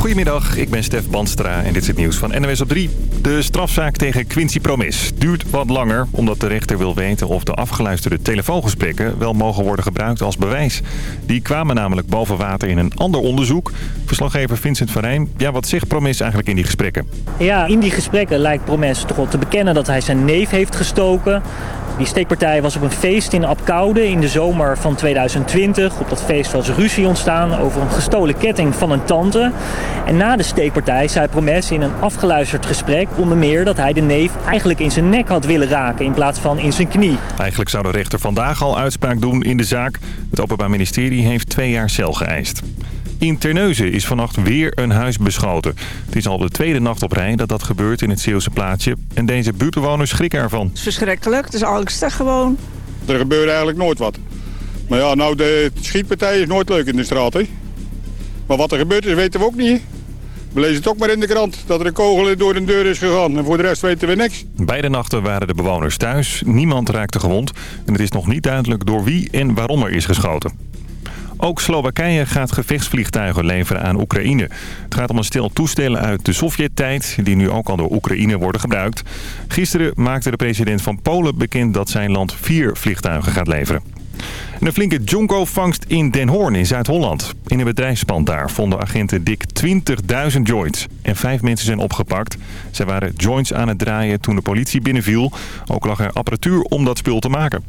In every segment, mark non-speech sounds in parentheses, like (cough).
Goedemiddag, ik ben Stef Banstra en dit is het nieuws van NWS op 3. De strafzaak tegen Quincy Promis duurt wat langer... omdat de rechter wil weten of de afgeluisterde telefoongesprekken... wel mogen worden gebruikt als bewijs. Die kwamen namelijk boven water in een ander onderzoek. Verslaggever Vincent van Rijn, ja, wat zegt Promis eigenlijk in die gesprekken? Ja, in die gesprekken lijkt Promes toch wel te bekennen dat hij zijn neef heeft gestoken... Die steekpartij was op een feest in Apkoude in de zomer van 2020. Op dat feest was ruzie ontstaan over een gestolen ketting van een tante. En na de steekpartij zei Promes in een afgeluisterd gesprek onder meer dat hij de neef eigenlijk in zijn nek had willen raken in plaats van in zijn knie. Eigenlijk zou de rechter vandaag al uitspraak doen in de zaak. Het Openbaar Ministerie heeft twee jaar cel geëist. In Terneuzen is vannacht weer een huis beschoten. Het is al de tweede nacht op rij dat dat gebeurt in het Zeeuwse plaatsje. En deze buurtbewoners schrikken ervan. Het is verschrikkelijk. Het is angstig gewoon. Er gebeurt eigenlijk nooit wat. Maar ja, nou, de schietpartij is nooit leuk in de straat, hè. Maar wat er gebeurd is, weten we ook niet. We lezen het ook maar in de krant dat er een kogel door een deur is gegaan. En voor de rest weten we niks. Beide nachten waren de bewoners thuis. Niemand raakte gewond. En het is nog niet duidelijk door wie en waarom er is geschoten. Ook Slowakije gaat gevechtsvliegtuigen leveren aan Oekraïne. Het gaat om een stel toestellen uit de Sovjet-tijd... die nu ook al door Oekraïne worden gebruikt. Gisteren maakte de president van Polen bekend dat zijn land vier vliegtuigen gaat leveren. een flinke jonko-vangst in Den Hoorn in Zuid-Holland. In een bedrijfspand daar vonden agenten dik 20.000 joints. En vijf mensen zijn opgepakt. Zij waren joints aan het draaien toen de politie binnenviel. Ook lag er apparatuur om dat spul te maken.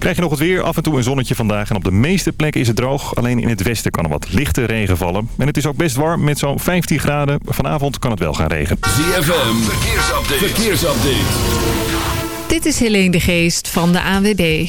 Krijg je nog het weer, af en toe een zonnetje vandaag. En op de meeste plekken is het droog. Alleen in het westen kan er wat lichte regen vallen. En het is ook best warm met zo'n 15 graden. Vanavond kan het wel gaan regenen. ZFM, verkeersupdate. verkeersupdate. Dit is Helene de Geest van de ANWB.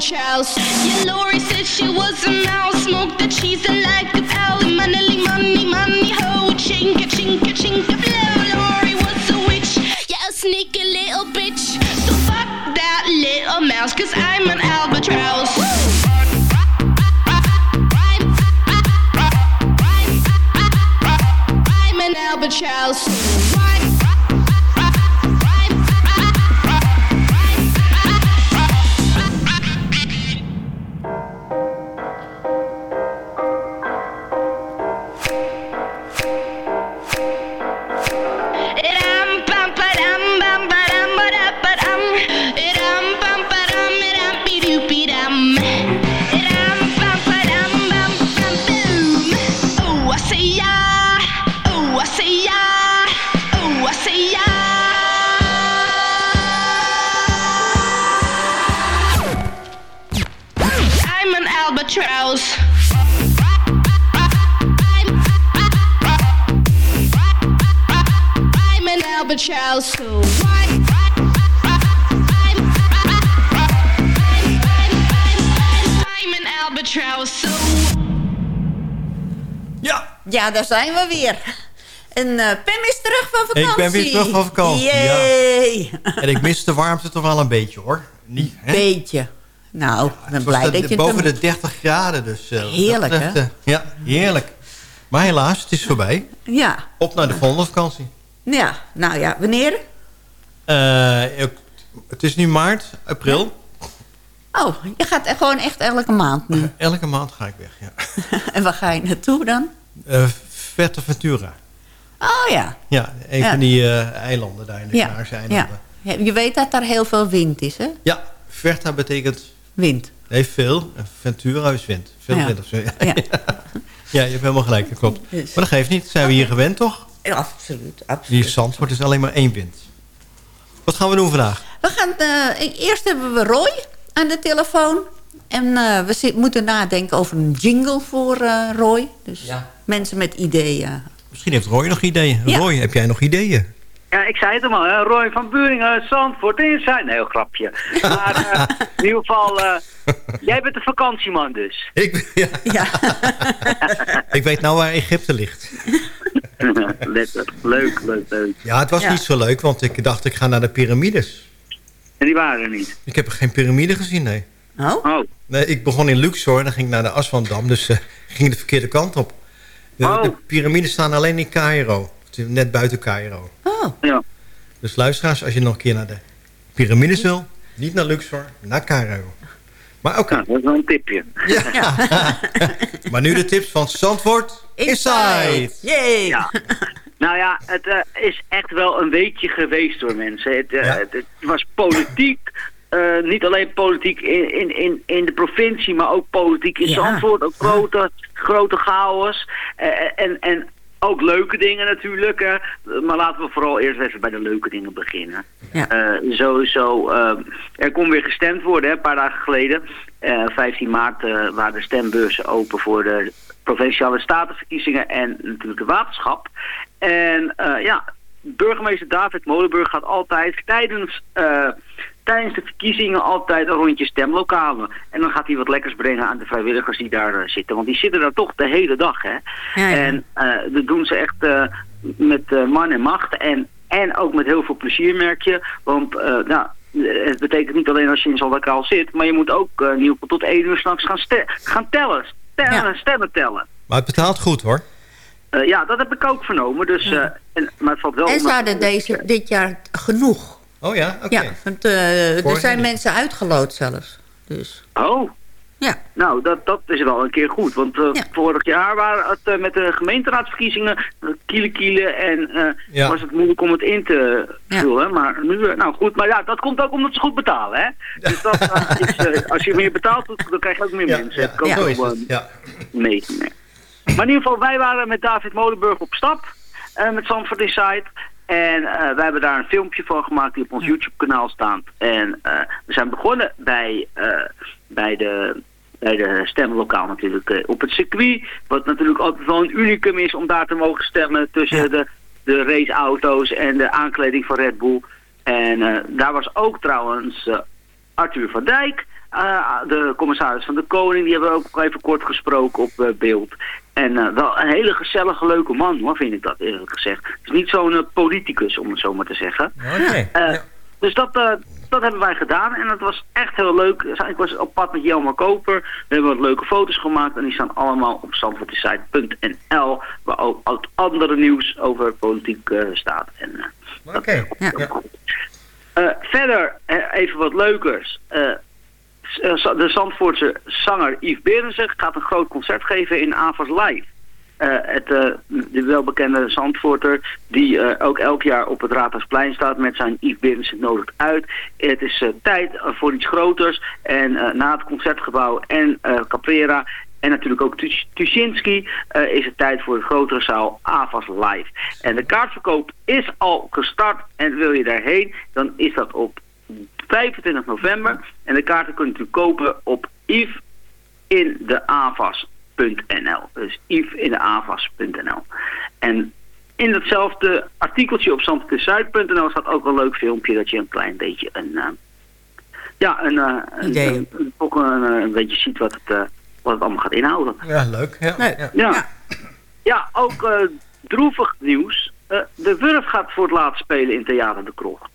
much house. Yeah, Lori said she was a mouse. Smoked the cheese and like a pal. Money, money, money, ho. Chinka, chinka, chinka, blow. Lori was a witch. Yeah, a sneaky little bitch. So fuck that little mouse, cause I'm an albatross. I'm an albatross. Ja, daar zijn we weer. En uh, Pim is terug van vakantie. Ik ben weer terug van vakantie, Yay. ja. En ik mis de warmte toch wel een beetje, hoor. Niet, hè? Beetje. Nou, ik ben blij de, dat je... Boven de 30 graden, dus... Uh, heerlijk, hè? Uh, ja, heerlijk. Maar helaas, het is voorbij. Ja. Op naar de volgende vakantie. Ja, nou ja, wanneer? het is nu maart, april. Oh, je gaat gewoon echt elke maand nu? elke maand ga ik weg, ja. (laughs) en waar ga je naartoe dan? Uh, Ventura. Oh ja. Ja, een ja. van die uh, eilanden daar in de ja. Canarische eilanden. Ja. Je weet dat daar heel veel wind is, hè? Ja, Verta betekent... Wind. Nee, veel. Ventura is wind. Veel ja. wind of zo. Ja. (laughs) Ja. je hebt helemaal gelijk, dat klopt. Dus. Maar dat geeft niet. Zijn we hier gewend, toch? Ja, absoluut, absoluut. Die Zandvoort is alleen maar één wind. Wat gaan we doen vandaag? We gaan, uh, eerst hebben we Roy aan de telefoon. En uh, we zit, moeten nadenken over een jingle voor uh, Roy. Dus ja. mensen met ideeën. Misschien heeft Roy nog ideeën. Ja. Roy, heb jij nog ideeën? Ja, ik zei het hem al, hè? Roy van Buringen, Zandvoort in zijn. Nee, heel grapje. Maar uh, (laughs) in ieder geval, uh, jij bent de vakantieman dus. Ik, ja. ja. (laughs) ik weet nou waar Egypte ligt. (laughs) Lekker, leuk, leuk, leuk. Ja, het was Ja. niet zo leuk, want ik dacht ik ga naar de piramides. En die waren er niet. Ik heb er geen piramide gezien, nee. Oh? Oh, nee ik begon in Luxor, dan ging ik naar de Aswandam, dus uh, (laughs) ging de verkeerde kant op. De, Oh. de piramides staan alleen in Cairo, net buiten Cairo. Oh. ja. Dus luisteraars, als je nog een keer naar de piramides wil, niet naar Luxor, naar Cairo. Maar oké. Nou, dat is wel een tipje. Ja. (laughs) (laughs) maar nu de tips van Zandvoort Inside. Yay. Ja. Nou ja, het uh, is echt wel een weekje geweest door mensen. Het, uh, Ja. het, het was politiek. Uh, niet alleen politiek in, in, in, in de provincie, maar ook politiek in Ja. Zandvoort. Ook grote, grote chaos. Uh, en, en ook leuke dingen natuurlijk. Hè. Maar laten we vooral eerst even bij de leuke dingen beginnen. Ja. Uh, sowieso, uh, er kon weer gestemd worden hè, een paar dagen geleden. Uh, 15 maart waren de stembeurzen open voor de provinciale statenverkiezingen en natuurlijk de waterschap. En ja, burgemeester David Molenburg gaat altijd tijdens, tijdens de verkiezingen altijd een rondje stemlokalen. En dan gaat hij wat lekkers brengen aan de vrijwilligers die daar uh, zitten. Want die zitten daar toch de hele dag. Hè? Ja, ja. En uh, dat doen ze echt uh, met uh, man en macht. En, en ook met heel veel plezier merk je. Want uh, nou, het betekent niet alleen als je in zo'n lokaal zit. Maar je moet ook uh, in ieder geval tot één uur s'nachts gaan, gaan tellen. Tellen, Ja. stemmen tellen. Maar het betaalt goed hoor. Uh, ja, dat heb ik ook vernomen. Dus, uh, en, maar het valt wel En onder- ze hadden deze, dit jaar genoeg. Oh ja, oké. Ja, want uh, er zijn mensen uitgeloot zelfs. Dus, Oh, ja. nou, dat, dat is wel een keer goed. Want uh, Ja. vorig jaar waren het uh, met de gemeenteraadsverkiezingen uh, kielen kielen en uh, Ja. was het moeilijk om het in te Ja. vullen. Maar nu, uh, nou goed, maar ja, dat komt ook omdat ze goed betalen, hè. Dus dat, uh, (laughs) is, uh, als je meer betaalt, dan krijg je ook meer Ja, mensen. ja, zo ook is wel het. Ja. mee. nee. Maar in ieder geval, wij waren met David Molenburg op stap. eh, met Zandvoort Inside. En eh, wij hebben daar een filmpje van gemaakt die op ons YouTube-kanaal staat. En eh, we zijn begonnen bij, eh, bij, de, bij de stemlokaal natuurlijk op het circuit. Wat natuurlijk altijd wel een unicum is om daar te mogen stemmen tussen Ja. de, de raceauto's en de aankleding van Red Bull. En daar was ook trouwens Arthur van Dijk, de commissaris van de Koning, die hebben we ook even kort gesproken op beeld. En eh, wel een hele gezellige, leuke man, hoor, vind ik dat eerlijk gezegd. Het is niet zo'n eh, politicus, om het zo maar te zeggen. Oké. Eh. Dus dat, dat hebben wij gedaan en dat was echt heel leuk. Ik was op pad met Jelmer Koper. We hebben wat leuke foto's gemaakt en die staan allemaal op zandvoortesite.nl waar ook het andere nieuws over politiek staat. Oké. Ja. Ja. verder even wat leukers. Eh, de Zandvoortse zanger Yves Berensen gaat een groot concert geven in Avas Live. Eh, het, eh, de welbekende Zandvoorter die ook elk jaar op het Raadhuisplein staat met zijn Yves Berensen nodigt uit. Het is tijd voor iets groters en na het Concertgebouw en Caprera en natuurlijk ook Tusch- Tuschinski is het tijd voor de grotere zaal Avas Live. En de kaartverkoop is al gestart en wil je daarheen, dan is dat op 25 november. En de kaarten kun je natuurlijk kopen op Yves in de avas.nl. Dus Yves in de avas.nl. En in datzelfde artikeltje op zandvoortzuid.nl staat ook een leuk filmpje dat je een klein beetje een... eh, ja, een, eh, een, Idee. een, een- ook een, eh, een beetje ziet wat het, eh, wat het allemaal gaat inhouden. Ja, leuk. Ja. Nee. Ja. Ja, ja. ook eh, droevig nieuws. Eh, de Wurf gaat voor het laatst spelen in Theater de Krocht.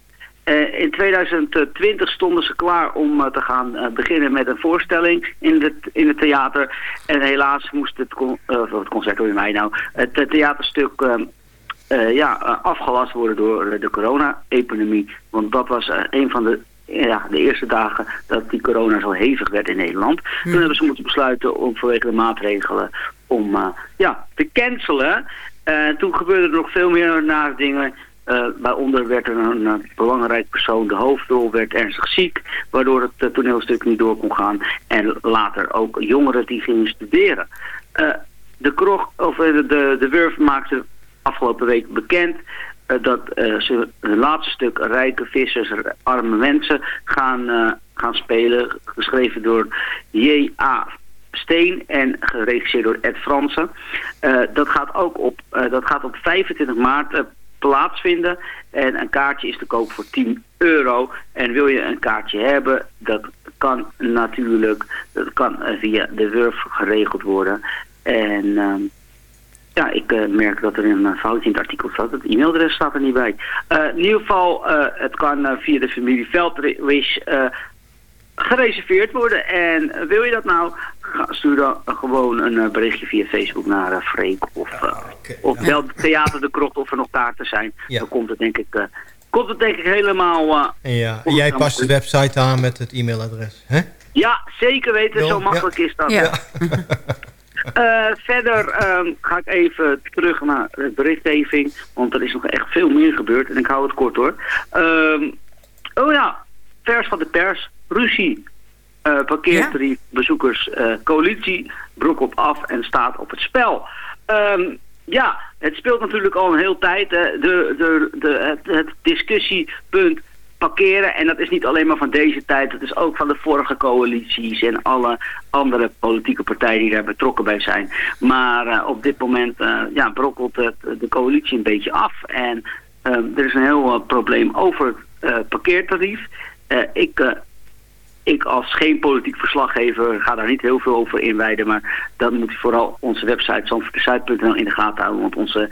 Eh, in 2020 stonden ze klaar om eh, te gaan eh, beginnen met een voorstelling in, het in het theater. En helaas moest het, con uh, het concert, hoor je mij nou, het uh, theaterstuk ja, afgelast worden door de corona-epidemie. Want dat was een van de, ja, de eerste dagen dat die corona zo hevig werd in Nederland. Toen hebben ze moeten besluiten om vanwege de maatregelen om ja, te cancelen. toen gebeurde er nog veel meer naar dingen uh, waaronder werd er een, een belangrijk persoon, de hoofdrol, werd ernstig ziek, waardoor het uh, toneelstuk niet door kon gaan. En later ook jongeren die gingen studeren. De, krog, of, de, de Wurf maakte afgelopen week bekend dat ze hun laatste stuk Rijke Vissers, Arme Mensen gaan, gaan spelen. Geschreven door J.A. Steen en geregisseerd door Ed Fransen. dat, gaat ook op, dat gaat op 25 maart plaatsvinden. En een kaartje is te koop voor 10 euro. En wil je een kaartje hebben, dat kan natuurlijk dat kan via de Wurf geregeld worden. En uh, ja, ik uh, merk dat er een foutje in het artikel staat. Het e-mailadres staat er niet bij. In ieder geval, het kan via de familie Veldwish gereserveerd worden. En wil je dat nou, stuur dan gewoon een uh, berichtje via Facebook naar uh, Freek of, uh, ah, okay. of ja. bel Theater de Krocht of er nog kaarten zijn. Ja. Dan komt het denk ik, komt het denk ik helemaal... ja, jij past de website aan met het e-mailadres, hè? Ja, zeker weten. Zo makkelijk is dat. Ja. (laughs) verder um, ga ik even terug naar de berichtgeving. Want er is nog echt veel meer gebeurd. En ik hou het kort hoor. Um, oh ja, vers van de pers ruzie, uh, parkeertarief, ja. bezoekers, uh, coalitie, broek op af en staat op het spel. Um, ja, het speelt natuurlijk al een heel tijd. Hè. De, de, de, het, het discussiepunt parkeren. En dat is niet alleen maar van deze tijd. Het is ook van de vorige coalities en alle andere politieke partijen die daar betrokken bij zijn. Maar uh, op dit moment ja, brokkelt het, de coalitie een beetje af. En uh, er is een heel probleem over het parkeertarief. ik ik als geen politiek verslaggever ga daar niet heel veel over inwijden. Maar dan moet u vooral onze website zandvoortdezuid.nl in de gaten houden. Want onze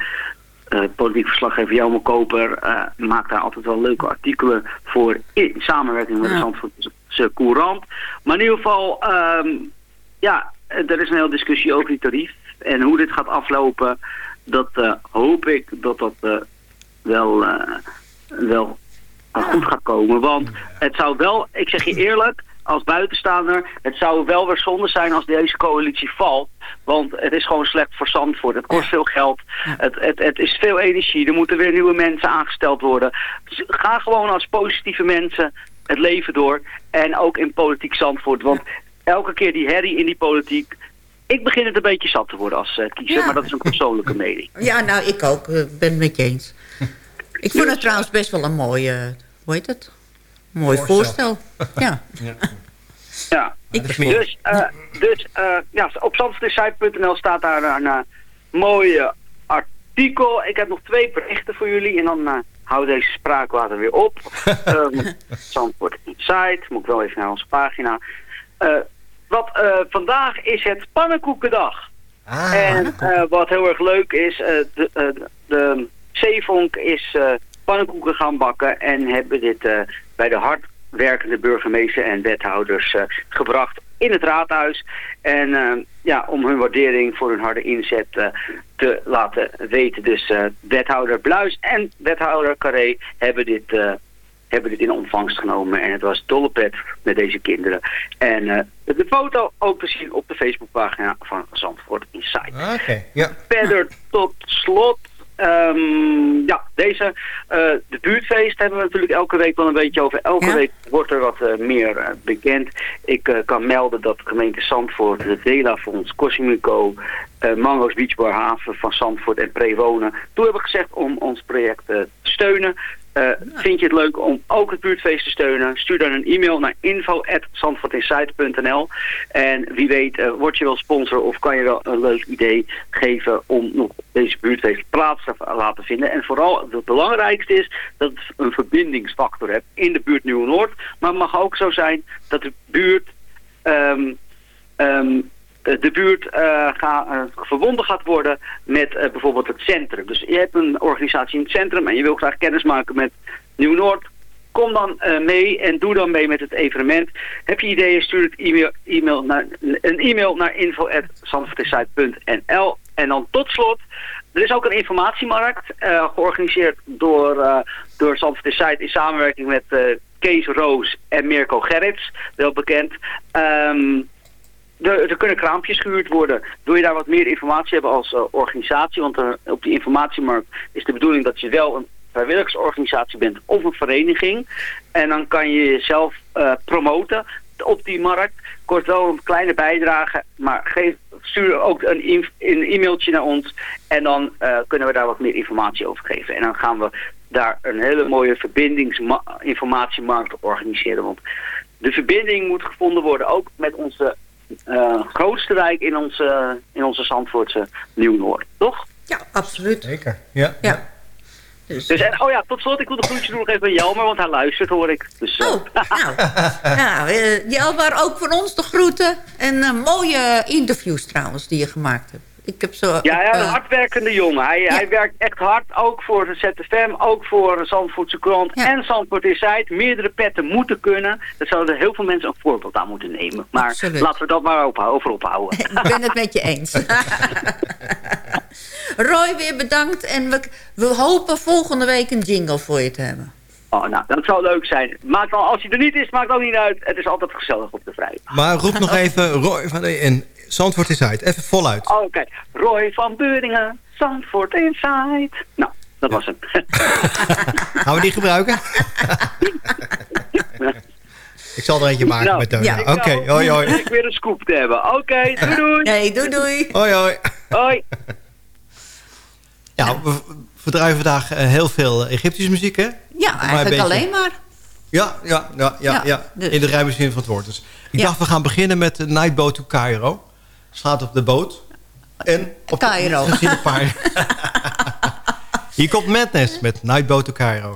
uh, politiek verslaggever Jelme Koper uh, maakt daar altijd wel leuke artikelen voor in samenwerking met de Zandvoortse Courant. Maar in ieder geval, um, ja, er is een hele discussie over die tarief. En hoe dit gaat aflopen, dat uh, hoop ik dat dat wel, wel goed gaat komen. Want het zou wel, ik zeg je eerlijk, als buitenstaander, het zou wel weer zonde zijn als deze coalitie valt. Want het is gewoon slecht voor Zandvoort. Het kost veel geld. Het, het, het is veel energie. Er moeten weer nieuwe mensen aangesteld worden. Dus ga gewoon als positieve mensen het leven door. En ook in politiek Zandvoort. Want elke keer die herrie in die politiek... Ik begin het een beetje zat te worden als uh, kiezer, ja. maar dat is een persoonlijke mening. Ja, nou, ik ook. Uh, ben het met je eens. Ik vond het trouwens best wel een mooie, hoe heet het? Mooi voorstel. voorstel. Ja. (laughs) ja. Ja, ik, dus, uh, dus uh, ja, op zandvoortsite.nl staat daar een uh, mooie artikel. Ik heb nog twee berichten voor jullie en dan uh, hou deze spraakwater weer op. um, (laughs) Zandvoort Insight, moet ik wel even naar onze pagina. wat, vandaag is het pannenkoekendag. Ah, en wat heel erg leuk is, de, de Zeevonk is pannenkoeken gaan bakken en hebben dit bij de hart werkende burgemeester en wethouders uh, gebracht in het raadhuis. En uh, ja, om hun waardering voor hun harde inzet te laten weten. Dus wethouder Bluis en wethouder Carré hebben dit, hebben dit in ontvangst genomen. En het was dolle pret met deze kinderen. En de foto ook te zien op de Facebookpagina van Zandvoort Insight. Okay, ja. Verder (laughs) tot slot Um, ja, deze, uh, de buurtfeest hebben we natuurlijk elke week wel een beetje over. Elke ja. week wordt er wat uh, meer uh, bekend. Ik kan melden dat de gemeente Zandvoort, de Dela Fonds, Cosimico, Mango's Beach Bar Haven van Zandvoort en Prewonen toe hebben gezegd om ons project te steunen. Uh, vind je het leuk om ook het buurtfeest te steunen? Stuur dan een e-mail naar info.zandvoortinsight.nl En wie weet uh, word je wel sponsor of kan je wel een leuk idee geven om nog deze buurtfeest plaats te laten vinden. En vooral het belangrijkste is dat het een verbindingsfactor hebt in de buurt Nieuw-Noord. Maar het mag ook zo zijn dat de buurt um, um, eh, de buurt eh, ga, eh, verbonden gaat worden met eh, bijvoorbeeld het centrum. Dus je hebt een organisatie in het centrum en je wil graag kennis maken met Nieuw-Noord. Kom dan eh, mee en doe dan mee met het evenement. Heb je ideeën, stuur het e-mail, naar, een e-mail naar info.zandvoortdesign.nl En dan tot slot, er is ook een informatiemarkt eh, georganiseerd door, uh, door in samenwerking met eh, Kees Roos en Mirko Gerrits, wel bekend. Ehm, er, er kunnen kraampjes gehuurd worden. Wil je daar wat meer informatie hebben als uh, organisatie? Want uh, op die informatiemarkt is de bedoeling dat je wel een vrijwilligersorganisatie bent of een vereniging. En dan kan je jezelf uh, promoten op die markt. Kort wel een kleine bijdrage, maar geef, stuur ook een, een e-mailtje naar ons. En dan kunnen we daar wat meer informatie over geven. En dan gaan we daar een hele mooie verbindingsinformatiemarkt organiseren. Want de verbinding moet gevonden worden ook met onze grootste wijk in onze, in onze Zandvoortse Nieuw-Noord, toch? Ja, absoluut. Zeker, ja. ja. Dus, dus en, oh ja, tot slot, ik wil de groetje doen nog even bij Jelmer, want hij luistert, hoor ik. Dus, uh. Oh, nou. (laughs) nou uh, Jelmer, ook van ons de groeten. En uh, mooie interviews trouwens die je gemaakt hebt. Ik heb zo, ja, ja, een hardwerkende jongen. Hij, ja. hij werkt echt hard, ook voor de ZFM, ook voor de Zandvoortse krant ja. en Zandvoort Insight. Meerdere petten moeten kunnen. Daar zouden heel veel mensen een voorbeeld aan moeten nemen. Maar Absoluut. laten we dat maar op, over ophouden. (laughs) Ik ben het met je eens. (laughs) Roy, weer bedankt. En we, we hopen volgende week een jingle voor je te hebben. Oh, nou, dat zou leuk zijn. Maakt al, als hij er niet is, maakt ook niet uit. Het is altijd gezellig op de vrij. Maar roep nog (laughs) even Roy van in Zandvoort Inside. Even voluit. Oké. Okay. Roy van Beuringen, Zandvoort Inside. Nou, dat ja. was hem. (laughs) Gaan we die gebruiken? (laughs) Ik zal er eentje maken nou, met Toon. Ja. Oké, okay, hoi hoi. Ik weer een scoop te hebben. Oké, okay, doei doei. Nee, doei doei. Hoi hoi. Hoi. Ja, we verdraaien vandaag heel veel Egyptische muziek, hè? Ja, eigenlijk beetje... alleen maar. Ja, ja, ja, ja, ja. Dus. in de ruime zin van het woord. Dus ik ja. dacht, we gaan beginnen met de Nightboat to Cairo. Slaat op de boot. En op Cairo. De, paar. (laughs) Hier komt Madness met Nightboat to Cairo.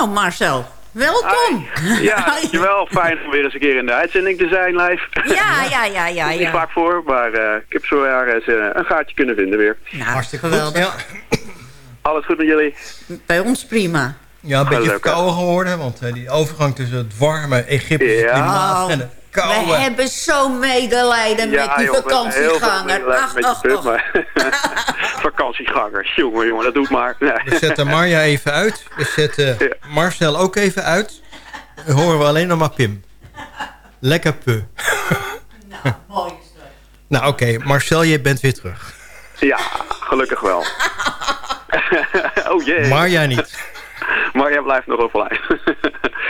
Nou, Marcel, welkom. Ja, (laughs) dankjewel. Fijn om weer eens een keer in de uitzending te zijn live. Ja, ja, ja, ja. Niet ja. vaak voor, maar eh, ik heb zo jaar eens eh, een gaatje kunnen vinden weer. Nou, Hartstikke geweldig. goed. Alles goed met jullie? Bij ons prima. Ja, een beetje verkouden geworden, want eh, die overgang tussen het warme Egyptische Ja. klimaat en We hebben zo medelijden met die joh, vakantieganger. Ach, ach, (laughs) vakantiegangers. Jongen, jongen, dat doet maar. Nee. We zetten Marja even uit. We zetten Marcel ook even uit. Dan horen we alleen nog maar Pim. Lekker pu. (laughs) Nou, oké. Marcel, je bent weer terug. Ja, gelukkig wel. (laughs) oh jee. Marja niet. Maar jij blijft nog overlijden.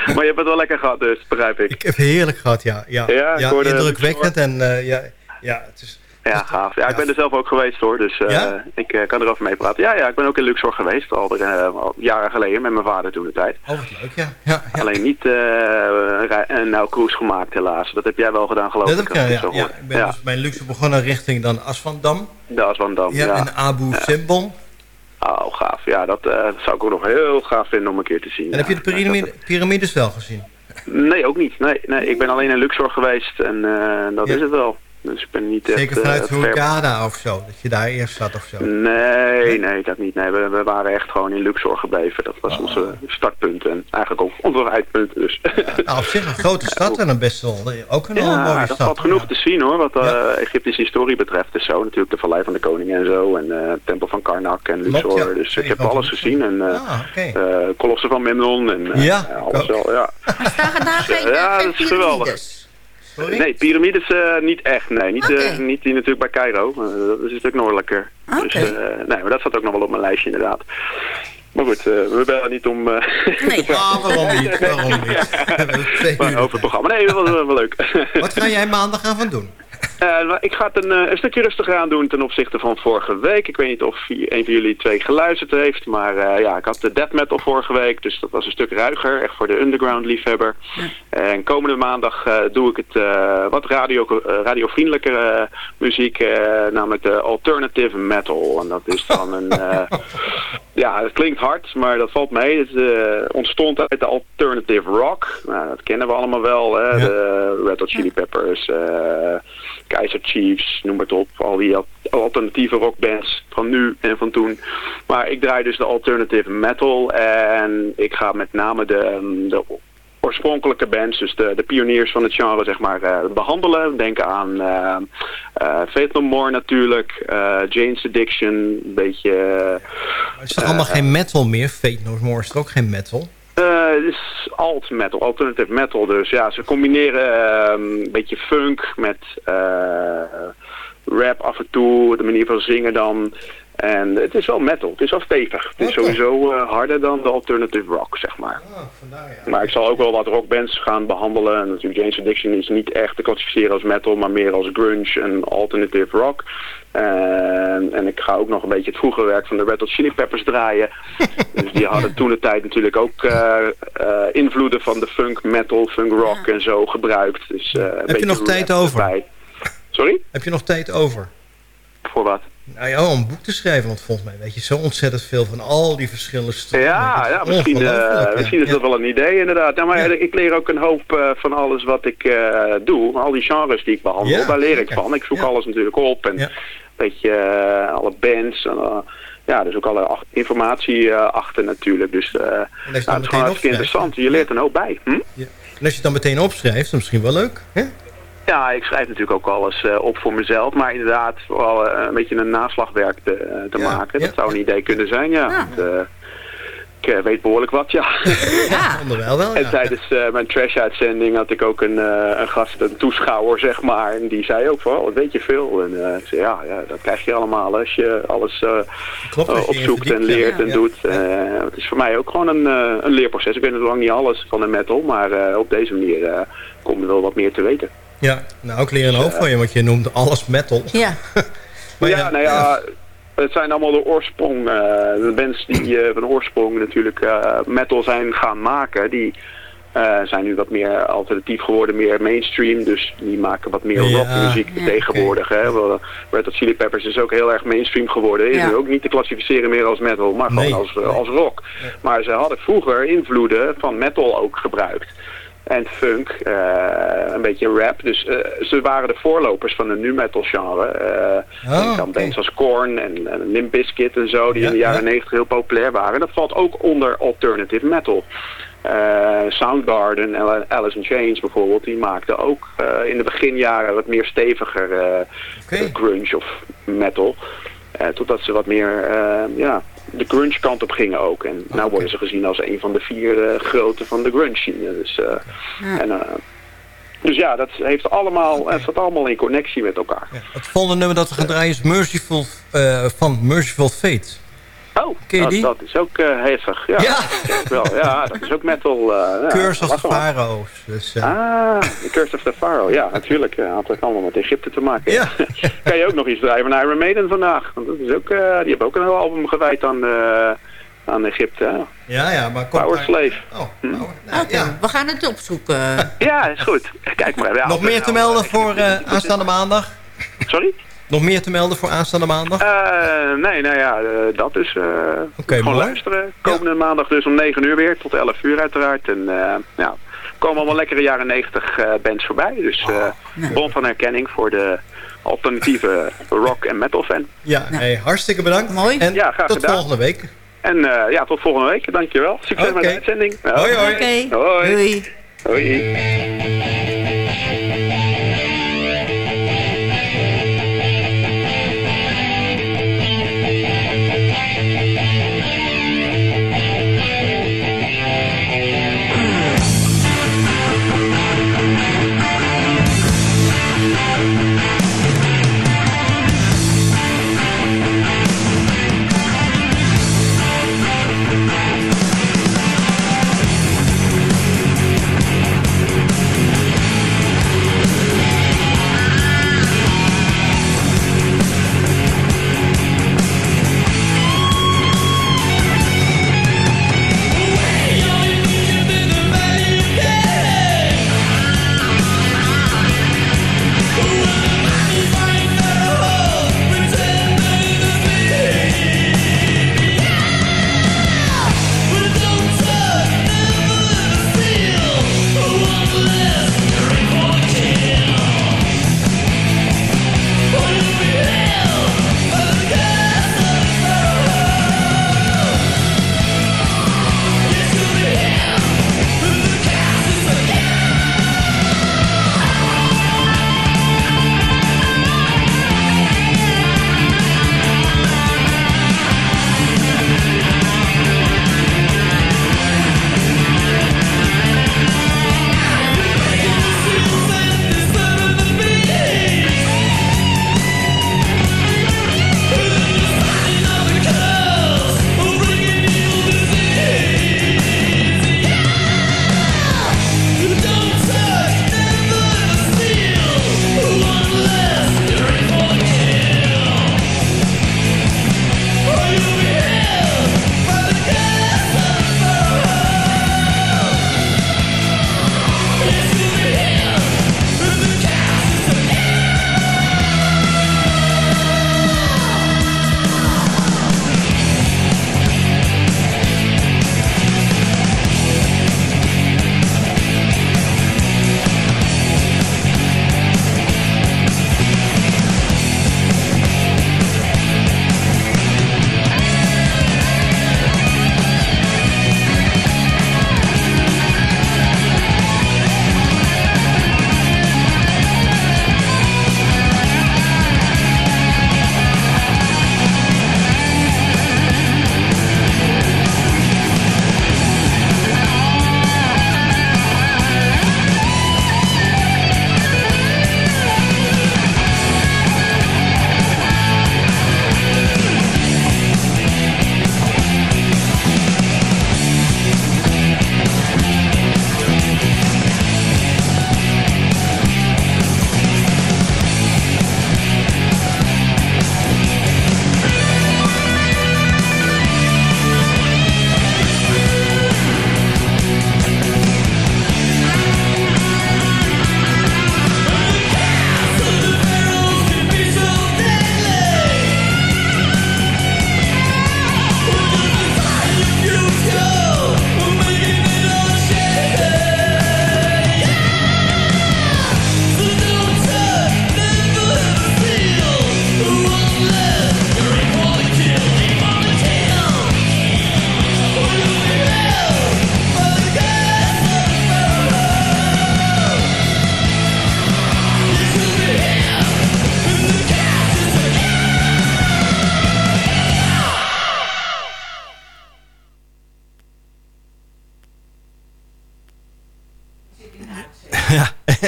(laughs) maar je hebt het wel lekker gehad dus, begrijp ik. Ik heb heerlijk gehad, ja. Ja, Ja, hoorde- indrukwekkend. En eh, ja, ja, het is... Ja, gaaf. Ja, ik ben er zelf ook geweest hoor, dus eh, Ja? ik eh, kan erover meepraten. Ja, ja, ik ben ook in Luxor geweest, al, eh, al jaren geleden met mijn vader toen de tijd. Oh, wat leuk, ja. ja, ja. Alleen niet een nou cruise gemaakt helaas. Dat heb jij wel gedaan geloof Dat ik. heb ik, ja, ja, ja. Ik ben dus bij Luxe begonnen richting dan Asvandam. Dat is van Dam, Ja, ja. en Abu Simbel. Oh, gaaf. Ja, dat eh, zou ik ook nog heel gaaf vinden om een keer te zien. En heb je de piramides wel gezien? Nee, ook niet. Nee, nee, ik ben alleen in Luxor geweest en eh, dat Ja. is het wel. Dus ik ben niet echt... Zeker eh, vanuit Hurghada of zo. Dat je daar eerst zat of zo. Nee, nee, dat niet. Nee, we, we waren echt gewoon in Luxor gebleven. Dat was Oh. onze startpunt en eigenlijk ook ons eindpunt. Dus. Nou, op zich een grote stad en dan best wel ook een een mooie Ja, stad. dat valt genoeg te zien hoor, wat uh, Egyptische historie betreft. Dus zo natuurlijk de Vallei van de Koning en zo. En uh, Tempel van Karnak en Luxor. Ja. Dus ik heb alles gezien. En uh, ah, okay. Kolossen van Memnon en ja, alles wel. Ja, maar staan daar dus, geen, ja, dat is geweldig. Sorry? Nee, piramides uh, niet echt. Nee, niet, okay. uh, niet die natuurlijk bij Cairo. Uh, dat is een stuk noordelijker. Okay. Dus, nee, maar dat staat ook nog wel op mijn lijstje inderdaad. Maar goed, we bellen niet om... (laughs) nee, ah, waarom niet? Waarom niet? maar over het programma. Nee, dat was wel leuk. Wat (laughs) ga jij maandag gaan van doen? Uh, ik ga het een, uh, een, stukje rustiger aan doen ten opzichte van vorige week. Ik weet niet of een van jullie twee geluisterd heeft. Maar uh, ja, ik had de death metal vorige week. Dus dat was een stuk ruiger. Echt voor de underground liefhebber. En komende maandag doe ik het wat radio, radiovriendelijkere muziek. namelijk de alternative metal. En dat is dan een... (laughs) ja, het klinkt hard, maar dat valt mee. Het ontstond uit de alternative rock. Nou, dat kennen we allemaal wel. Hè? Ja. De Red Hot Chili Peppers... Kaiser Chiefs, noem het op. Al die alternatieve rockbands van nu en van toen. Maar ik draai dus de alternative metal. En ik ga met name de, de oorspronkelijke bands, dus de, de pioniers van het genre, zeg maar, uh, behandelen. Denk aan uh, uh, Faith No More natuurlijk, Jane's Addiction, een beetje... het is toch allemaal geen metal meer? Faith No More is toch ook geen metal? het is alt metal, alternative metal. Dus ja, ze combineren een beetje funk met rap af en toe, de manier van zingen dan. En het is wel metal, het is wel stevig. Het is sowieso uh, harder dan de alternative rock, zeg maar. Oh, vandaar, ja. Maar ik zal ook wel wat rockbands gaan behandelen. En natuurlijk James Addiction is niet echt te klassificeren als metal, maar meer als grunge en alternative rock. En, en ik ga ook nog een beetje het vroege werk van de Red Hot Chili Peppers draaien. (laughs) dus die hadden toen de tijd natuurlijk ook uh, uh, invloeden van de funk metal, funk rock ja. en zo gebruikt. Dus, Heb je nog tijd over? Erbij. Sorry? Heb je nog tijd over? Voor wat? Nou ja, om een boek te schrijven, want volgens mij weet je zo ontzettend veel van al die verschillende stukken. Ja, ja misschien, uh, ja. misschien is dat wel een idee inderdaad. Nou, maar ik leer ook een hoop uh, van alles wat ik uh, doe. Al die genres die ik behandel, daar leer ik van. Ik zoek alles natuurlijk op en een beetje eh, alle bands en ja, dus ook alle informatie uh, achter natuurlijk. Dus uh, nou, het is gewoon hartstikke interessant. Je leert een hoop bij. Hm? Ja. En als je het dan meteen opschrijft, dan misschien wel leuk. Hè? Ja, ik schrijf natuurlijk ook alles uh, op voor mezelf. Maar inderdaad, vooral uh, een beetje een naslagwerk te, te ja, maken. Dat zou een idee kunnen zijn, ja. ja. Dat, ik uh, weet behoorlijk wat, ja. Ja, (laughs) wel, wel, En tijdens uh, mijn trash-uitzending had ik ook een, uh, een gast, een toeschouwer, zeg maar. En die zei ook van, oh, weet je veel. En ik zei, ja, ja, dat krijg je allemaal als je alles Klopt, opzoekt en leert ja, en doet. het is voor mij ook gewoon een, een leerproces. Ik weet nog lang niet alles van de metal, maar op deze manier kom je wel wat meer te weten. Ja, nou, ik leer een hoofd van je, want je noemt alles metal. Ja. (laughs) maar ja, nou ja het zijn allemaal de oorsprong, uh, de bands die uh, van oorsprong natuurlijk uh, metal zijn gaan maken, die zijn nu wat meer alternatief geworden, meer mainstream, dus die maken wat meer ja, rockmuziek ja, tegenwoordig. Okay. Hè. Red Hot Chili Peppers is ook heel erg mainstream geworden, is ja. nu ook niet te klassificeren meer als metal, maar gewoon nee, als, nee. als rock. Maar ze hadden vroeger invloeden van metal ook gebruikt en funk, uh, een beetje rap. Dus uh, ze waren de voorlopers van de nu metal genre. Uh, oh, dan bands als Korn en, en Limp Bizkit en zo, die ja, in de jaren negentig ja. heel populair waren. Dat valt ook onder alternative metal. Soundgarden en Alice in Chains bijvoorbeeld, die maakten ook in de beginjaren wat meer steviger okay. grunge of metal. totdat ze wat meer ja, de grunge kant op gingen ook. En oh, nou worden ze gezien als een van de vier uh, grote van de grunge scene. Dus, uh, ja. en, uh, dus ja, dat heeft allemaal, okay. het staat allemaal in connectie met elkaar. Ja. Het volgende nummer dat we gaan draaien is Merciful, van Merciful Fate. Oh, dat, dat, is ook uh, hevig. Ja, ja. Wel, ja, dat is ook metal. Uh, (laughs) Curse of the Pharaohs. Dus, uh... Ah, Curse of the Pharaoh. Ja, natuurlijk. Uh, had ook allemaal met Egypte te maken. Ja. (laughs) kan je ook nog iets draaien van Iron Maiden vandaag? Want dat is ook, die hebben ook een heel album gewijd aan, aan Egypte. Ja, ja, maar... Power Slave. Oh, hm? nou, okay, ja. we gaan het opzoeken. ja, is goed. Kijk maar. Ja, nog meer te melden voor (laughs) aanstaande maandag? Sorry? Nog meer te melden voor aanstaande maandag? Uh, nee, nou ja, uh, dat is uh, okay, gewoon mooi. luisteren. Komende ja. maandag dus om 9 uur weer, tot 11 uur uiteraard. En ja, komen allemaal lekkere jaren 90 bands voorbij. Dus oh, bron van herkenning voor de alternatieve (laughs) rock- en metal fan. Ja, nou. hey, hartstikke bedankt. Mooi. En ja, graag tot gedaan. volgende week. En ja, tot volgende week. Dankjewel. Succes okay. met de uitzending. Hoi, hoi. Okay. Hoi. Hoi. hoi.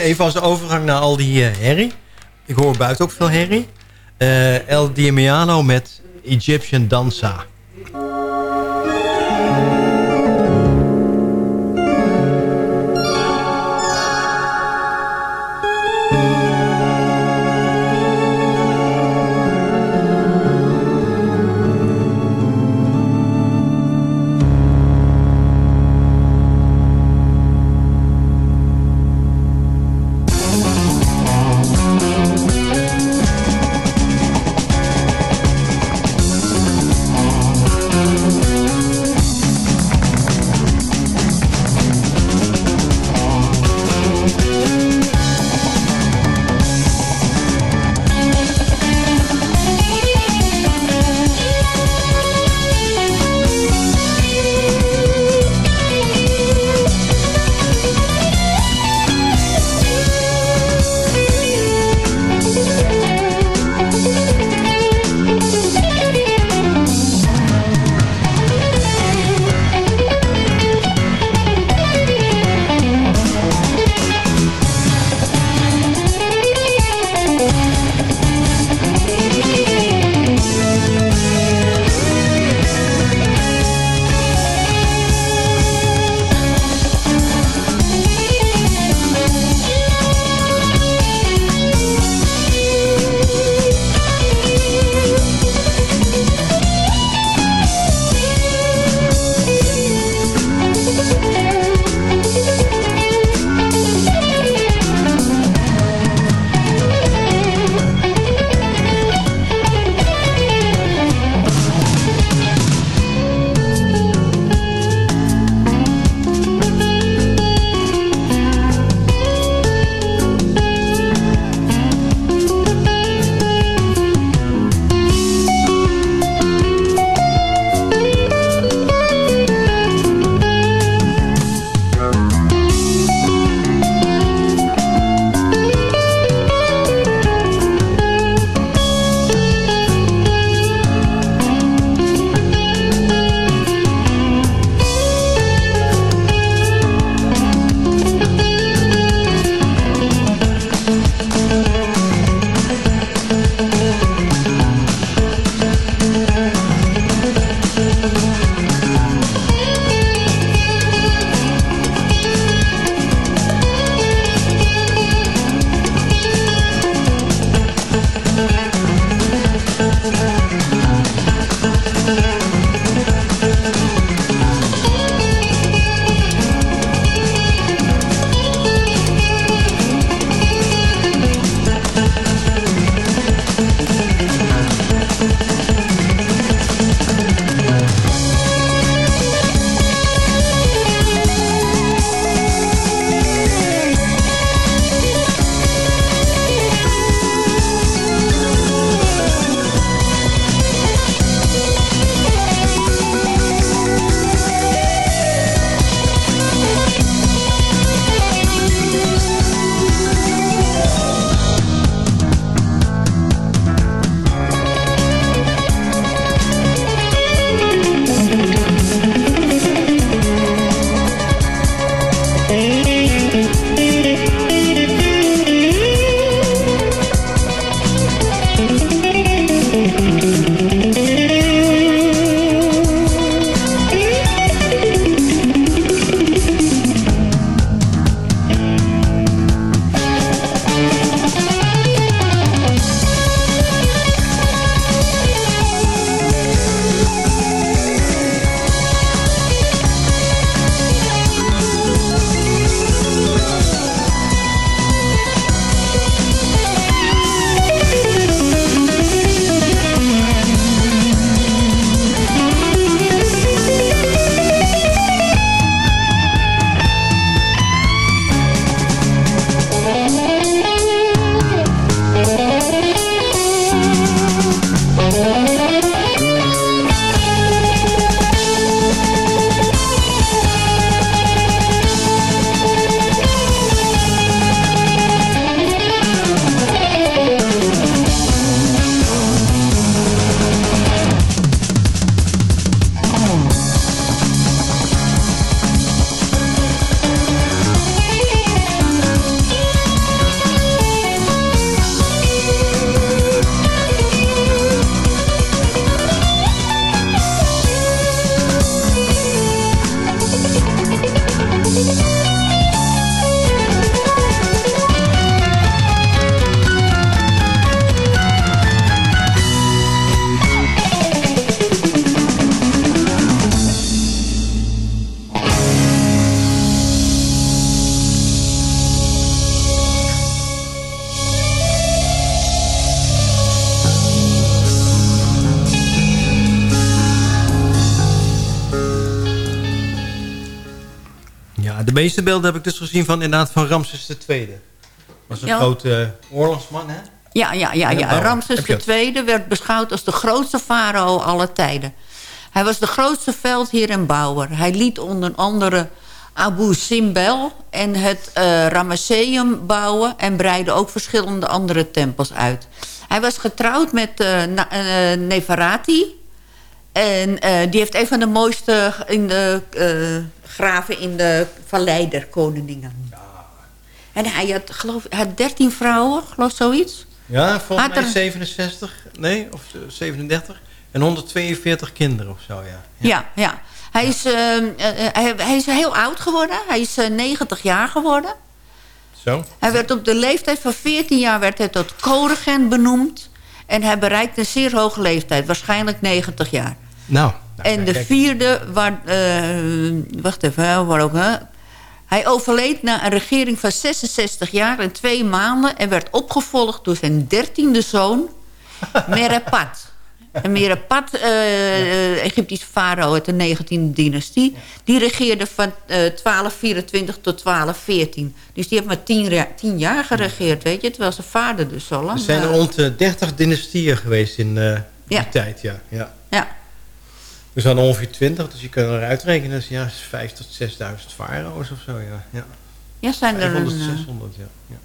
Even als overgang naar al die uh, herrie. Ik hoor buiten ook veel herrie. Uh, El Dimiano met Egyptian Dansa. Meeste beelden heb ik dus gezien van inderdaad van Ramses II. was een grote oorlogsman, hè? Ja, ja, ja, ja. Ramses II werd beschouwd als de grootste farao aller tijden. Hij was de grootste veldheer en bouwer. Hij liet onder andere Abu Simbel en het uh, Ramesseum bouwen... en breidde ook verschillende andere tempels uit. Hij was getrouwd met uh, Neferati... En die heeft een van de mooiste in de, graven in de Vallei der Koningen. En hij had, geloof, had 13 vrouwen, geloof zoiets. Ja, volgens mij 67, nee, of 37. En 142 kinderen of zo, ja. Ja, ja. ja. Hij, is, uh, hij, hij, is heel oud geworden. Hij is uh, 90 jaar geworden. Zo. Hij werd op de leeftijd van 14 jaar werd hij tot co-regent benoemd. En hij bereikte een zeer hoge leeftijd. Waarschijnlijk 90 jaar. Nou. nou en de vierde, waar, uh, wacht even, waar ook, hè? Hij overleed na een regering van 66 jaar en twee maanden... en werd opgevolgd door zijn dertiende zoon, (laughs) Merepat. En Merepat, uh, Egyptische farao uit de 19e dynastie... die regeerde van uh, 1224 tot 1214. Dus die heeft maar tien, tien, jaar geregeerd, weet je. Terwijl zijn vader dus zo lang... Er zijn er rond 30 dynastieën geweest in die ja. tijd, ja. ja. ja. We zijn ongeveer 20, dus je kunt eruit rekenen. Dus ja, 5 tot 6000 farao's of zo, ja. Ja, ja zijn er 500, een... 600, ja. ja.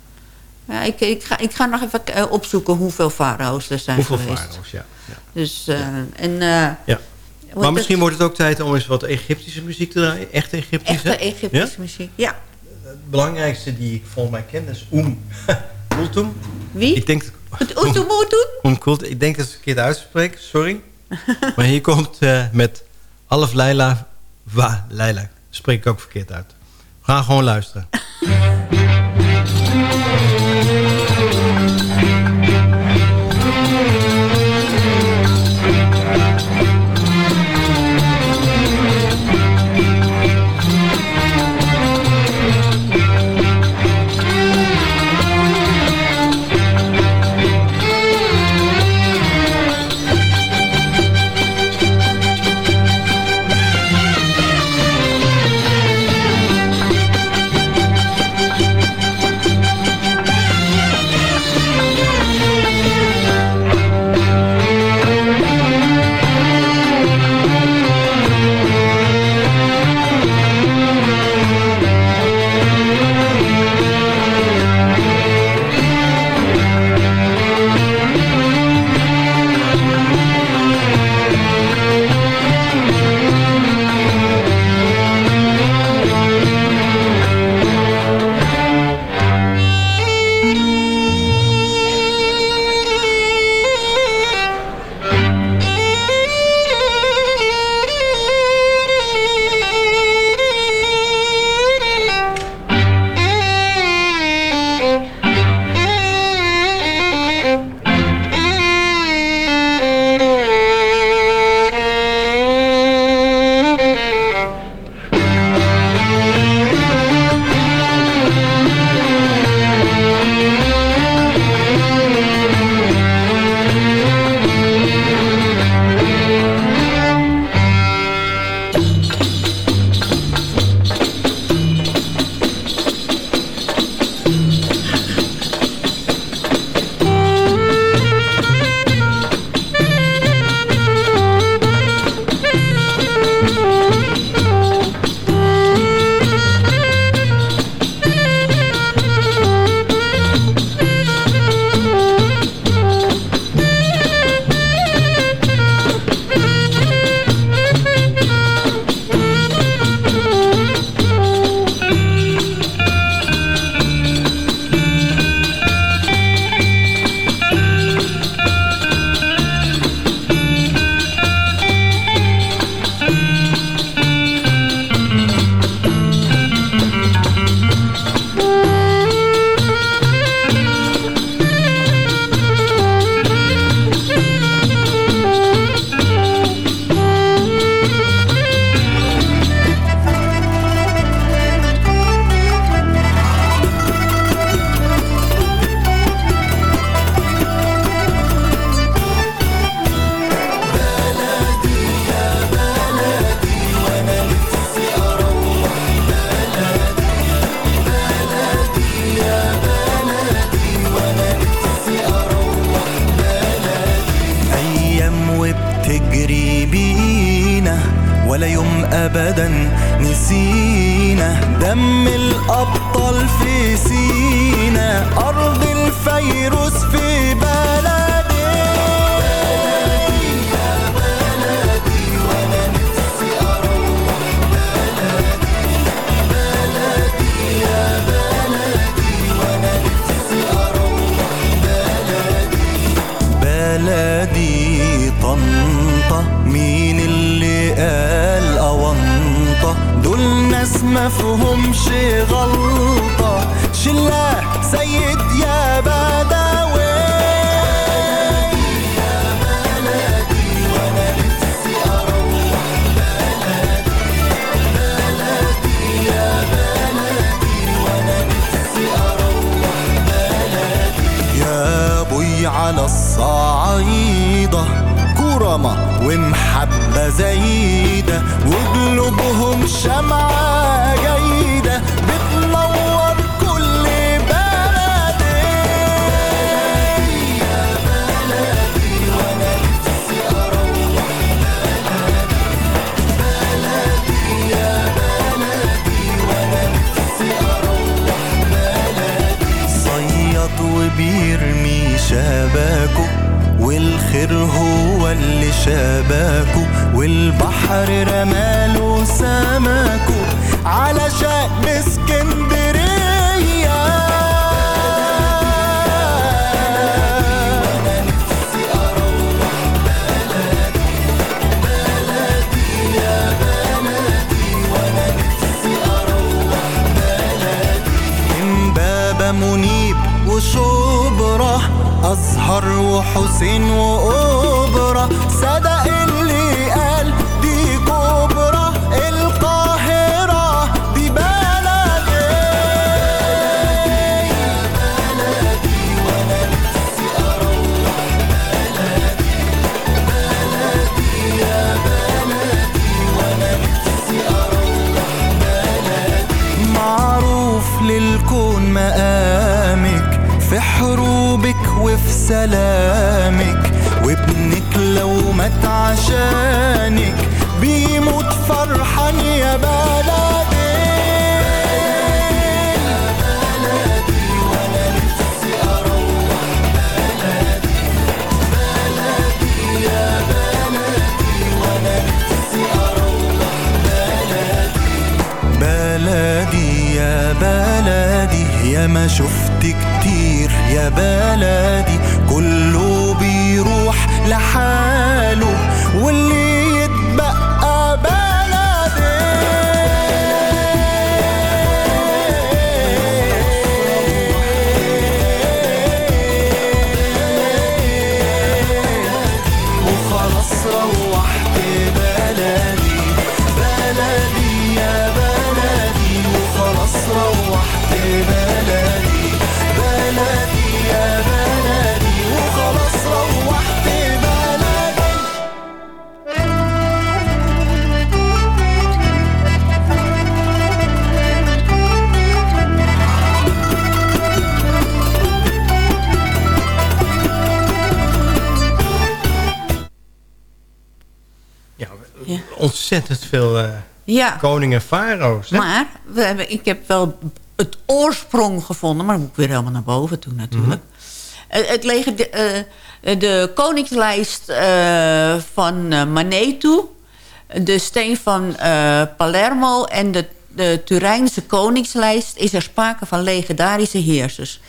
Ja, ik, ik, ga, ik ga nog even uh, opzoeken hoeveel farao's er zijn hoeveel geweest. Hoeveel farao's, ja. ja. Dus, uh, en... Uh, ja. Maar misschien het... wordt het ook tijd om eens wat Egyptische muziek te draaien. Echte Egyptische? Echte Egyptische muziek, ja. Het belangrijkste die ik volgens mij ken is Oem (laughs) Kultum. Wie? Ik denk... Het Oem Kultum. Ik denk dat ik het verkeerd uitspreek, sorry. (laughs) maar hier komt uh, met Alf Leila Wa Leila. Spreek ik ook verkeerd uit. We gaan gewoon luisteren. (laughs) شي غلطة. سيد يا بدوي. يا بلدي وأنا نفسي أروح بلدي بلدي يا بلدي وأنا نفسي أروح بلدي يا أبوي على الصعيدة كرمة ومحبة زايدة وقلوبهم شمعة جاية صياد وبيرمي شباكه والخير هو اللي شباكه والبحر رماله سمكه علشان اسكندريه أزهر وحسين وأوبرا صدق سلامك وابنك لو مات عشانك بيموت فرحان يا بلد بلدي يا بلدي يا ما شفت كتير يا بلدي. كله بيروح لحاله واللي ontzettend veel Ja. koningen en farao's. hè? Maar we hebben, ik heb wel het oorsprong gevonden. Maar dan moet ik weer helemaal naar boven toe natuurlijk. Eh, het leger, de, eh, de koningslijst van Manetu. De steen van Palermo en de, de Turijnse koningslijst... is er sprake van legendarische heersers.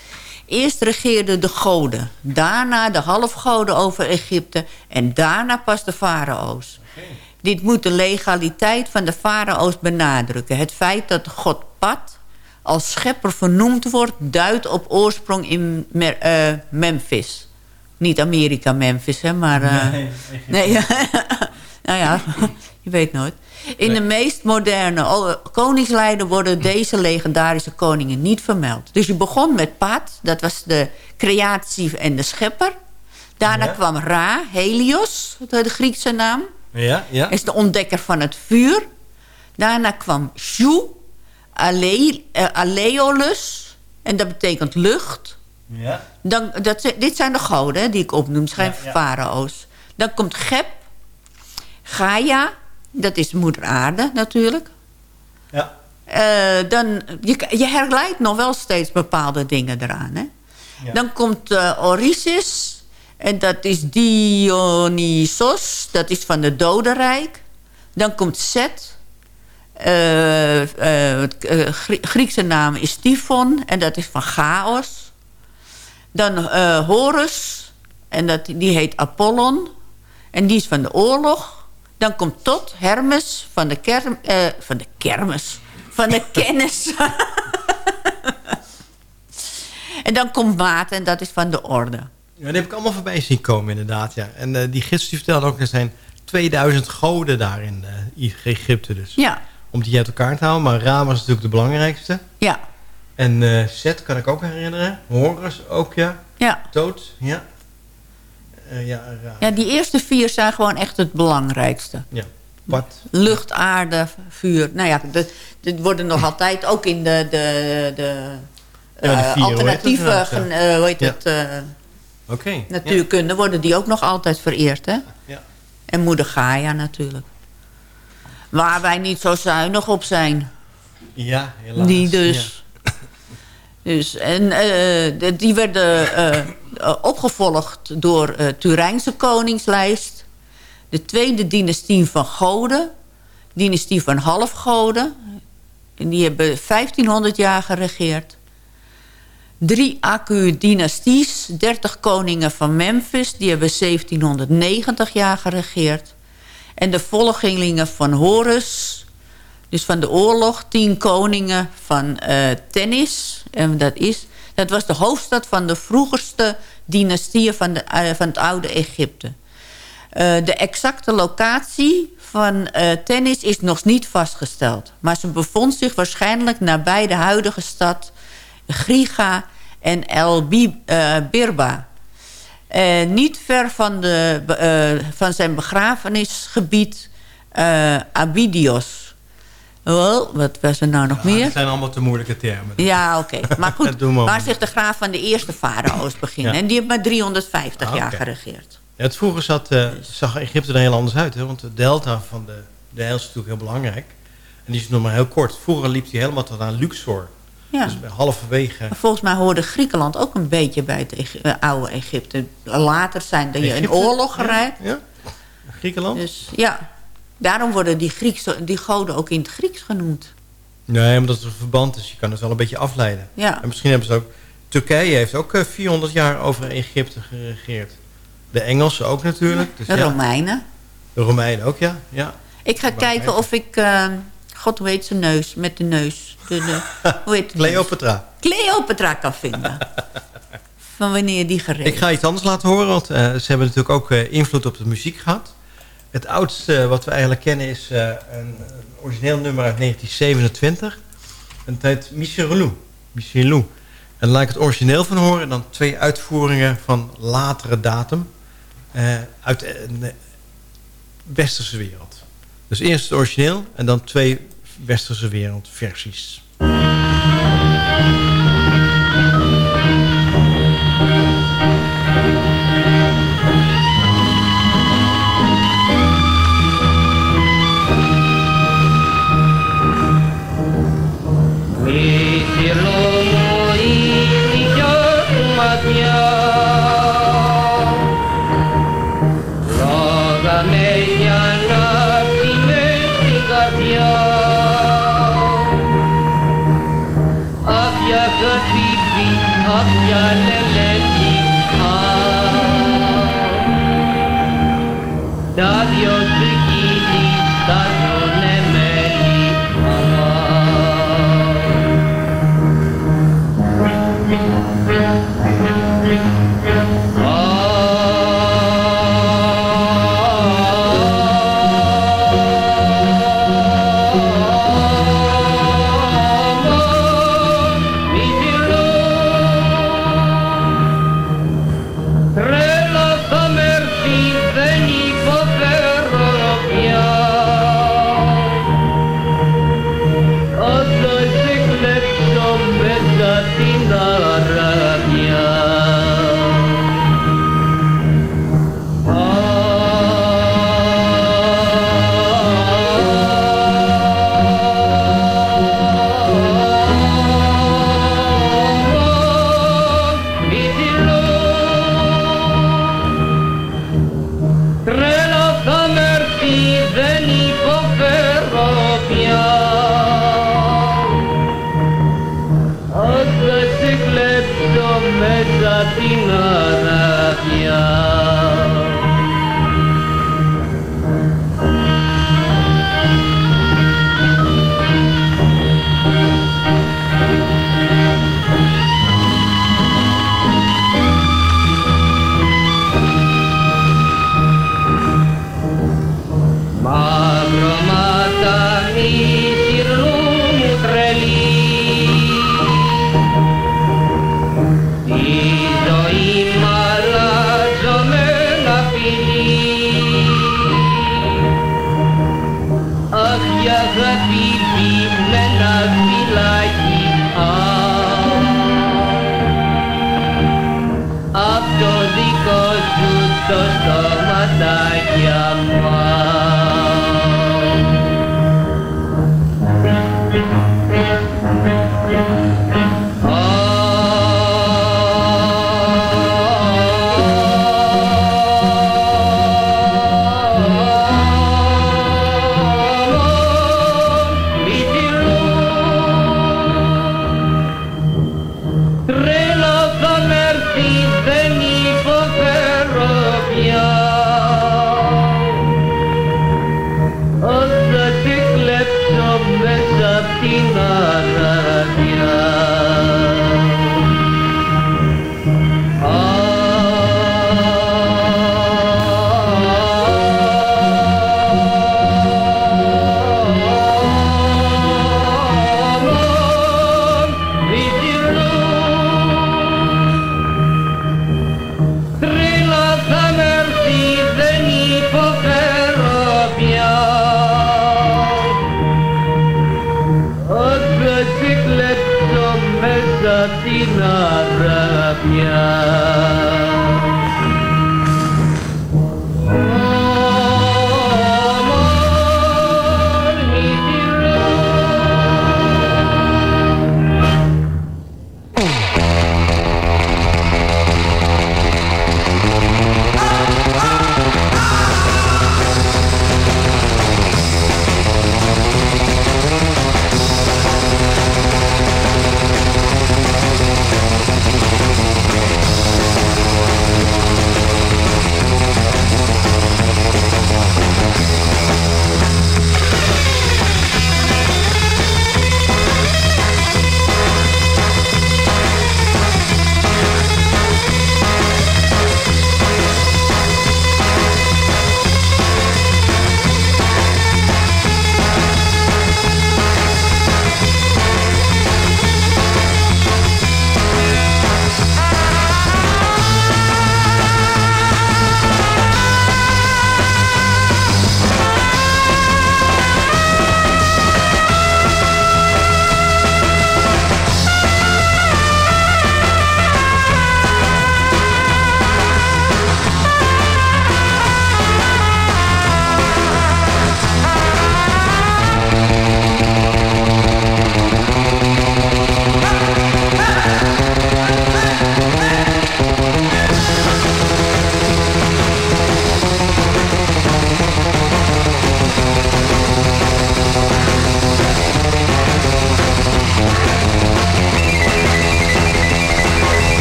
Eerst regeerden de goden. Daarna de halfgoden over Egypte. En daarna pas de farao's. Dit moet de legaliteit van de farao's benadrukken. Het feit dat god Pat als schepper vernoemd wordt... duidt op oorsprong in Mer- eh, Memphis. Niet Amerika Memphis, hè, maar... eh, Nee, (laughs) nee, (laughs) nou ja, (laughs) je weet nooit. In de meest moderne oh, koningslijden worden deze legendarische koningen niet vermeld. Dus je begon met Pat, dat was de creatie en de schepper. Daarna Ja. kwam Ra, Helios, de Griekse naam. Ja, ja. Is de ontdekker van het vuur. Daarna kwam Shu, Ale, eh, Aleolus. En dat betekent lucht. Ja. Dan, dat, dit zijn de goden die ik opnoem. Zijn Ja, farao's. Dan komt Geb, Gaia, Dat is moeder aarde natuurlijk. Ja. Eh, dan, je, je herleidt nog wel steeds bepaalde dingen eraan. Hè? Dan komt uh, Orisis. En dat is Dionysos. Dat is van de dodenrijk. Dan komt Set. Uh, het Griekse naam is Typhon. En dat is van chaos. Dan Horus. En dat, die heet Apollon. En die is van de oorlog. Dan komt Tot, Hermes, van de, kerm, van de kermis. Van de kennis. (laughs) en dan komt Maat en dat is van de orde. Ja, die heb ik allemaal voorbij zien komen inderdaad. Ja. En uh, die gids die vertelde ook, er zijn 2000 goden daar in uh, Egypte dus. Ja. Om die uit elkaar te houden. Maar Ra was natuurlijk de belangrijkste. Ja. En uh, Set kan ik ook herinneren. Horus ook, ja. Ja. Dood, ja. ja, Ra. ja, die eerste vier zijn gewoon echt het belangrijkste. Ja. Wat? Lucht, aarde, vuur. Nou ja, dit worden nog (clears throat) altijd ook in de, de, de, ja, de vier, alternatieve hoe heet het, hoe heet het okay, natuurkunde... worden die ook nog altijd vereerd. Hè? Ja. En moeder Gaia natuurlijk. Waar wij niet zo zuinig op zijn. Ja, helaas. Die dus. (laughs) dus en uh, die werden opgevolgd door Turijnse koningslijst. De tweede dynastie van goden. Dynastie van halfgoden. En die hebben 1500 jaar geregeerd. Drie Acu-dynasties, 30 koningen van Memphis... die hebben 1790 jaar geregeerd. En de volgelingen van Horus, dus van de oorlog... tien koningen van uh, Tennis. En dat, is, dat was de hoofdstad van de vroegerste dynastieën van, de, uh, van het oude Egypte. Uh, de exacte locatie van tennis is nog niet vastgesteld. Maar ze bevond zich waarschijnlijk nabij de huidige stad Griga en El uh, Birba. Uh, niet ver van, de, van zijn begrafenisgebied Abidios. Wel, wat was er nou nog ja, meer? Dat zijn allemaal te moeilijke termen. Ja, oké. Okay. Maar goed, (laughs) waar zich de graaf van de eerste farao's beginnen. Ja. En die heeft maar 350 ah, jaar geregeerd. Ja, het vroeger zat, uh, zag Egypte er heel anders uit. Hè? Want de delta van de, de Nijl is natuurlijk heel belangrijk. En die is nog maar heel kort. Vroeger liep die helemaal tot aan Luxor. Ja. Dus halverwege... Volgens mij hoorde Griekenland ook een beetje bij het Egy uh, oude Egypte. Later zijn er in oorlog gerijd. Ja, ja. Griekenland? Dus ja, daarom worden die, Griekse, die goden ook in het Grieks genoemd. Nee, omdat het een verband is. Je kan het wel een beetje afleiden. Ja. En misschien hebben ze ook... Turkije heeft ook uh, 400 jaar over Egypte geregeerd. De Engelsen ook natuurlijk. Dus de ja. Romeinen. De Romeinen ook, ja. ja. Ik ga kijken of ik... Uh, God, heet zijn neus? Met de neus. De, de, hoe heet Cleopatra. Cleopatra kan vinden. Van wanneer die gereed Ik ga iets anders laten horen. Want uh, ze hebben natuurlijk ook uh, invloed op de muziek gehad. Het oudste wat we eigenlijk kennen is een, een origineel nummer uit 1927. Een tijd Michelou. Michelou. En laat ik het origineel van horen. En dan twee uitvoeringen van latere datum. Uit de westerse wereld. Dus eerst het origineel en dan twee westerse wereldversies.